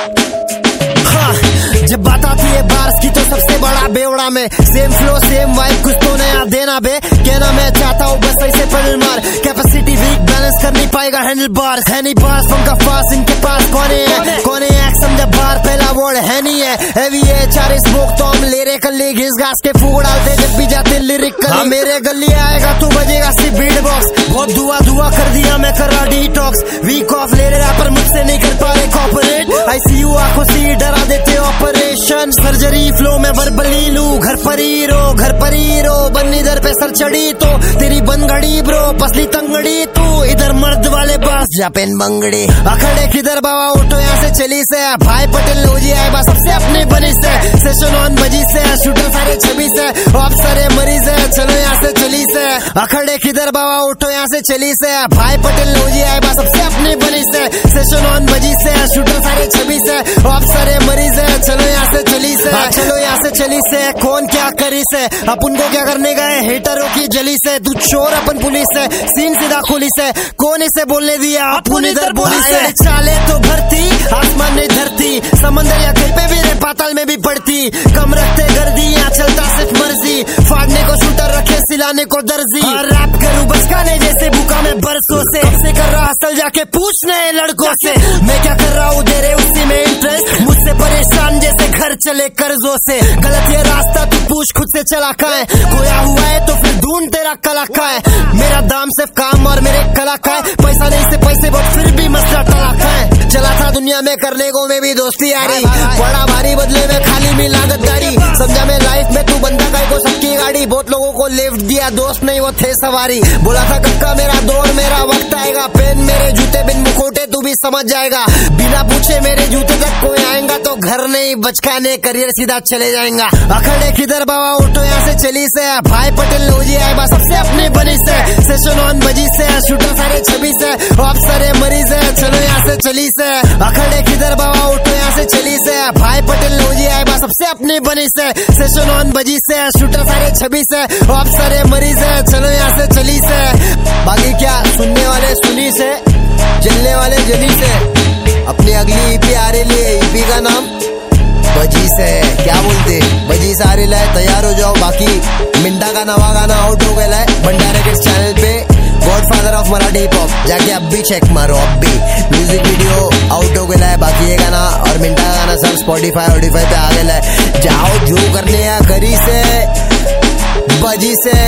हाँ, जब बात आती है बार्स की तो सबसे बड़ा बेवड़ा में सेम फ्लो सेम वाइब कुछ तो नया देना बे। कहना मैं चाहता हूँ बस ऐसे पैडल मार। कैपेसिटी वीक बैलेंस कर नहीं पाएगा हैंडल बार है नहीं बार्स का फास इनके पास कौन है? कौन है? एक्शन जब बार पहला वर्ड है नहीं है। हैवी है चार स्मोक तो हम ले रहे कल्ली घिस घास के फूक डालते जब भी जाते लिरिक हाँ, मेरे गली आएगा तू बजेगा सी बीट बॉक्स बहुत दुआ दुआ कर दिया मैं कर रहा डिटॉक्स वीक ऑफ़ ले रहा पर मुझसे नहीं कर पा रहे कॉपरेट आईसीयू आँखों से डरा देते ऑपरेशन सर्जरी फ्लो में वर्बली लू घर पर ही रो घर पर ही रो। बन्नी दर पे सर चढ़ी तो तेरी बनगड़ी ब्रो पसली तंगड़ी तू इधर मर्द वाले पास जा पेन बंगड़ी। अखड़े किधर बाबा उठो यहाँ से चली से। भाई पटेल लोजी आए बस सबसे अपने बनी से। सेशन ऑन बजी से शूटर सारे छवि से। आप सारे अखड़े किधर बाबा उठो यहाँ से चली से। भाई पटेल लोजी आए बस सबसे अपने बनी से। सेशन ऑन बजी से शूटर सारे छवि से। आप सारे मरीज़ है चलो यहाँ से चली से। चलो यहाँ से चली से। कौन क्या करी से? अपन को क्या करने गए? हेटरों की जली से तू चोर अपन पुलिस है सीन सीधा खुली से। कौन इसे बोलने दिया? अपन इधर बोली से। चाले तो भरती आसमान नहीं धरती। समंदर या कहीं पे भी रे पाताल में भी रखे को दर्जी। रैप करूँ बचकाने जैसे बुका में बरसों से। से कर रहा हसल जाके पूछ नए लड़कों से। मैं क्या कर रहा हूँ दे रहे उसी में इंटरेस्ट मुझसे परेशान जैसे घर चले कर्जों से। गलत ये रास्ता तू पूछ खुद से चला का है खोया हुआ है तो फिर ढूंढ तेरा कला का है मेरा दाम सिर्फ़ काम और मेरे कला का है। पैसा नहीं से पैसे बहुत फिर भी मसला टला का है चला था दुनिया में करने को में भी दोस्ती आ रही बड़ा भारी बदले में खाली में लागत गाड़ी समझा मैं लाइफ में तू बंदा गाड़ी बहुत लोगों को लिफ्ट दिया, दोस्त नहीं, वो थे सवारी। बोला था, कक्का, मेरा दौर मेरा वक्त आएगा। पेन मेरे जूते बिन मुखोटे, तू भी समझ जाएगा। बिना पूछे मेरे जूते तक कोई आएगा तो घर नहीं, बचकाने, करियर सीधा चले जाएगा। अखड़े किधर बाबा, उठो यहाँ से, चली से। भाई पटेल लोजी आए बस, सबसे अपने बनी से। सेशन ऑन बजी से, शूटर सारे छबी से। आप सारे मरीज़ है, चलो से चली से। अखड़े किधर बाबा उठो, यहाँ से चली से। भाई पटेल लोजी आए बस सबसे अपने बनी से। सेशन ऑन बजी से, शूटर सारे छबी से। आप सारे मरीज़ है चलो यहाँ से चली से। बाकी क्या सुनने वाले सुनी से, जलने वाले जली से। अपनी अगली ईपी आ रही है ईपी का नाम बजी से। क्या बोलते? बजी से आ रही तैयार हो जाओ। बाकी मिंटा का नवा गाना आउट हो गया है भंडारे के चैनल पे god father of Marathi hip hop जाके अब भी चेक मारो, अब भी। म्यूज़िक वीडियो आउट हो गया है, बाकी ये गाना और मिंटा का गाना सब स्पॉटिफाई ऑडिफाई पे आ गया है। जाओ, जो करने या करी से, बजी से,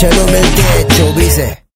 चलो मिलते चौबीस से